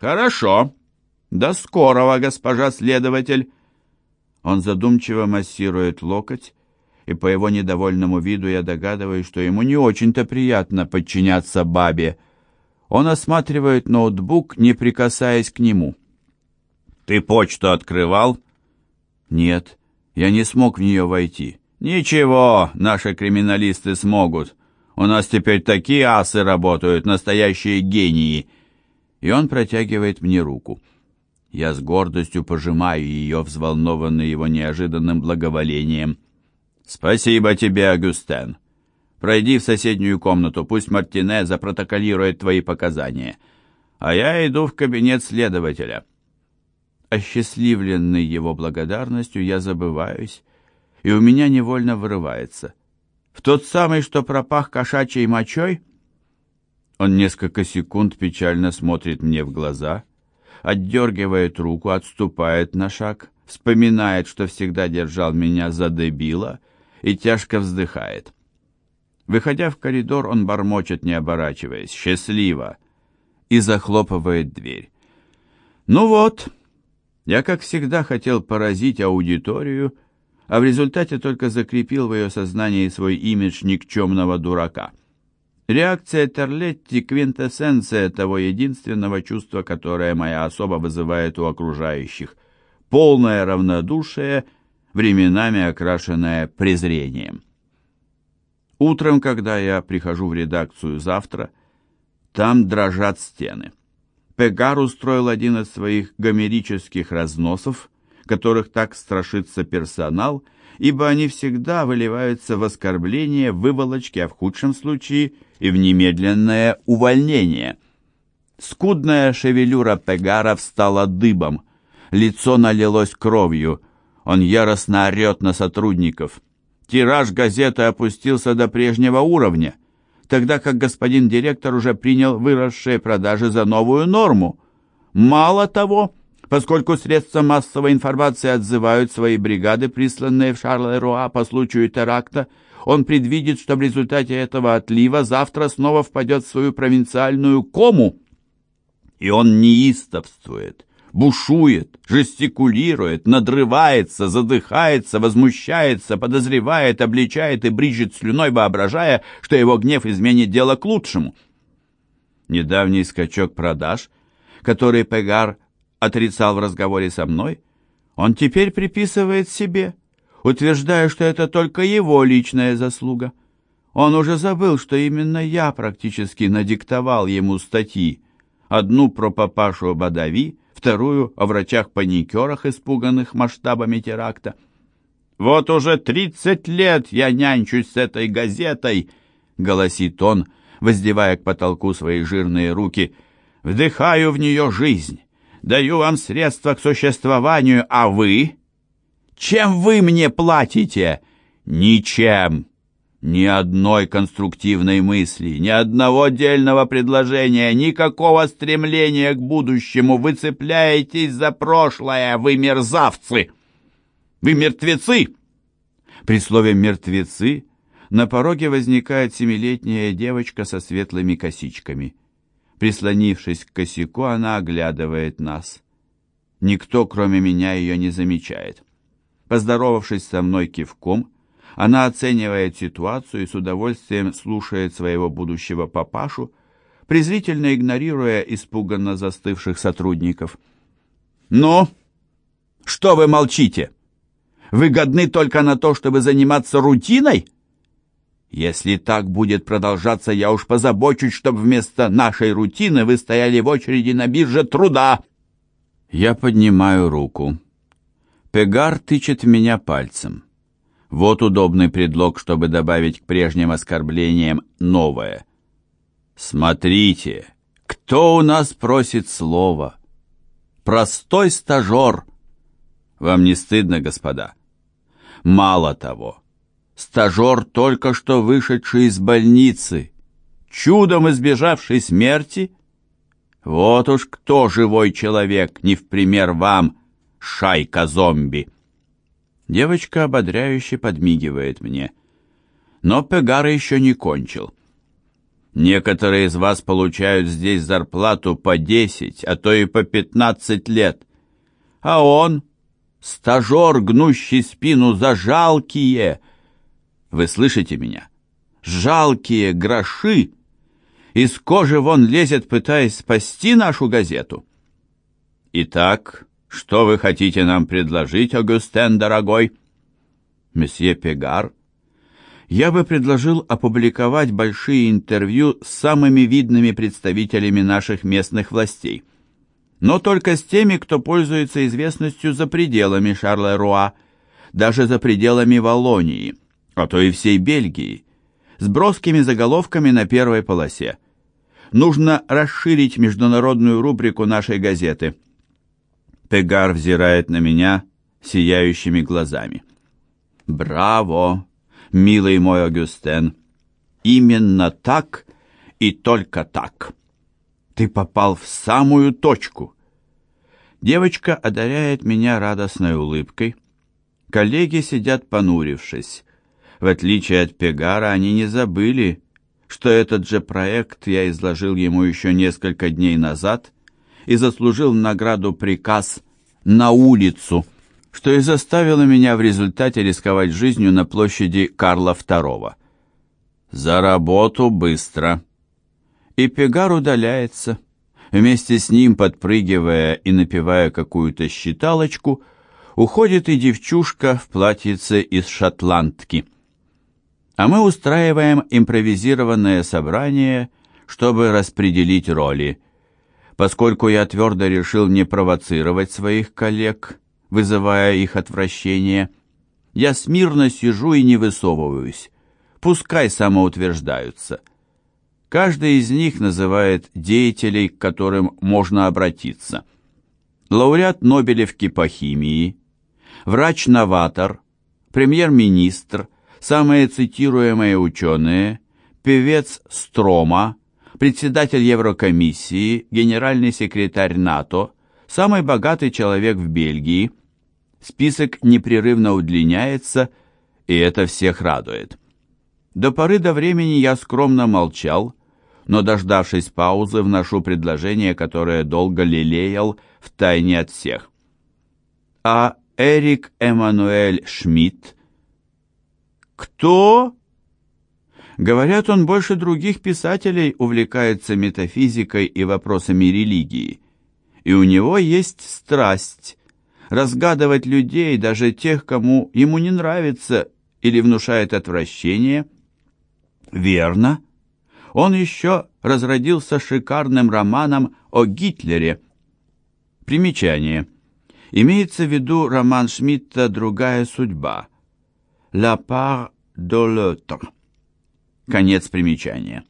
Хорошо. До скорого, госпожа следователь. Он задумчиво массирует локоть, и по его недовольному виду я догадываюсь, что ему не очень-то приятно подчиняться бабе. Он осматривает ноутбук, не прикасаясь к нему. «Ты почту открывал?» «Нет, я не смог в нее войти». «Ничего, наши криминалисты смогут. У нас теперь такие асы работают, настоящие гении». И он протягивает мне руку. Я с гордостью пожимаю ее, взволнованный его неожиданным благоволением. «Спасибо тебе, Агюстен. Пройди в соседнюю комнату, пусть Мартине запротоколирует твои показания. А я иду в кабинет следователя». Осчастливленный его благодарностью, я забываюсь, и у меня невольно вырывается. В тот самый, что пропах кошачьей мочой? Он несколько секунд печально смотрит мне в глаза, отдергивает руку, отступает на шаг, вспоминает, что всегда держал меня за дебила, и тяжко вздыхает. Выходя в коридор, он бормочет, не оборачиваясь, «Счастливо!» и захлопывает дверь. «Ну вот, я, как всегда, хотел поразить аудиторию, а в результате только закрепил в ее сознании свой имидж никчемного дурака. Реакция Терлетти – квинтэссенция того единственного чувства, которое моя особа вызывает у окружающих. Полное равнодушие, временами окрашенное презрением. Утром, когда я прихожу в редакцию завтра, там дрожат стены. Пегар устроил один из своих гомерических разносов – которых так страшится персонал, ибо они всегда выливаются в оскорбление, выволочки, а в худшем случае и в немедленное увольнение. Скудная шевелюра Пегара встала дыбом, лицо налилось кровью, он яростно орет на сотрудников. Тираж газеты опустился до прежнего уровня, тогда как господин директор уже принял выросшие продажи за новую норму. Мало того, поскольку средства массовой информации отзывают свои бригады, присланные в Шарлеруа по случаю теракта, он предвидит, что в результате этого отлива завтра снова впадет в свою провинциальную кому. И он неистовствует, бушует, жестикулирует, надрывается, задыхается, возмущается, подозревает, обличает и брижет слюной, воображая, что его гнев изменит дело к лучшему. Недавний скачок продаж, который Пегар отрицал в разговоре со мной, он теперь приписывает себе, утверждая, что это только его личная заслуга. Он уже забыл, что именно я практически надиктовал ему статьи. Одну про папашу Бадави, вторую о врачах-паникерах, испуганных масштабами теракта. «Вот уже тридцать лет я нянчусь с этой газетой», — голосит он, воздевая к потолку свои жирные руки, — «вдыхаю в нее жизнь» даю вам средства к существованию, а вы? Чем вы мне платите? Ничем. Ни одной конструктивной мысли, ни одного отдельного предложения, никакого стремления к будущему. Вы цепляетесь за прошлое, вы мерзавцы! Вы мертвецы!» При слове «мертвецы» на пороге возникает семилетняя девочка со светлыми косичками – Прислонившись к косяку, она оглядывает нас. Никто, кроме меня, ее не замечает. Поздоровавшись со мной кивком, она оценивает ситуацию и с удовольствием слушает своего будущего папашу, презрительно игнорируя испуганно застывших сотрудников. «Ну, что вы молчите? Вы годны только на то, чтобы заниматься рутиной?» Если так будет продолжаться, я уж позабочусь, чтобы вместо нашей рутины вы стояли в очереди на бирже труда. Я поднимаю руку. Пегар тычет в меня пальцем. Вот удобный предлог, чтобы добавить к прежним оскорблениям новое. Смотрите, кто у нас просит слова? Простой стажер. Вам не стыдно, господа? Мало того, стажер, только что вышедший из больницы, чудом избежавший смерти? Вот уж кто живой человек, не в пример вам, шайка зомби. Девочка ободряюще подмигивает мне. Но Пегар еще не кончил. Некоторые из вас получают здесь зарплату по 10, а то и по 15 лет. А он, стажер, гнущий спину за жалкие, вы слышите меня? Жалкие гроши из кожи вон лезет, пытаясь спасти нашу газету. Итак, что вы хотите нам предложить, Агустен, дорогой? Месье Пегар, я бы предложил опубликовать большие интервью с самыми видными представителями наших местных властей. Но только с теми, кто пользуется известностью за пределами Шарлеруа, даже за пределами Валлонии, а то и всей Бельгии, с броскими заголовками на первой полосе. Нужно расширить международную рубрику нашей газеты. Пегар взирает на меня сияющими глазами. «Браво, милый мой Агюстен! Именно так и только так! Ты попал в самую точку!» Девочка одаряет меня радостной улыбкой. Коллеги сидят понурившись. В отличие от Пегара, они не забыли, что этот же проект я изложил ему еще несколько дней назад и заслужил награду приказ «на улицу», что и заставило меня в результате рисковать жизнью на площади Карла II. «За работу быстро!» И Пегар удаляется. Вместе с ним, подпрыгивая и напевая какую-то считалочку, уходит и девчушка в платьице из шотландки – а мы устраиваем импровизированное собрание, чтобы распределить роли. Поскольку я твердо решил не провоцировать своих коллег, вызывая их отвращение, я смирно сижу и не высовываюсь. Пускай самоутверждаются. Каждый из них называет деятелей, к которым можно обратиться. Лауреат Нобелевки по химии, врач-новатор, премьер-министр – самые цитируемые ученые, певец Строма, председатель Еврокомиссии, генеральный секретарь НАТО, самый богатый человек в Бельгии. Список непрерывно удлиняется, и это всех радует. До поры до времени я скромно молчал, но, дождавшись паузы, вношу предложение, которое долго лелеял в тайне от всех. А Эрик Эммануэль Шмидт «Кто?» Говорят, он больше других писателей увлекается метафизикой и вопросами религии. И у него есть страсть разгадывать людей, даже тех, кому ему не нравится или внушает отвращение. Верно. Он еще разродился шикарным романом о Гитлере. Примечание. Имеется в виду роман Шмидта «Другая судьба», La part de l'autre. Конец примечания.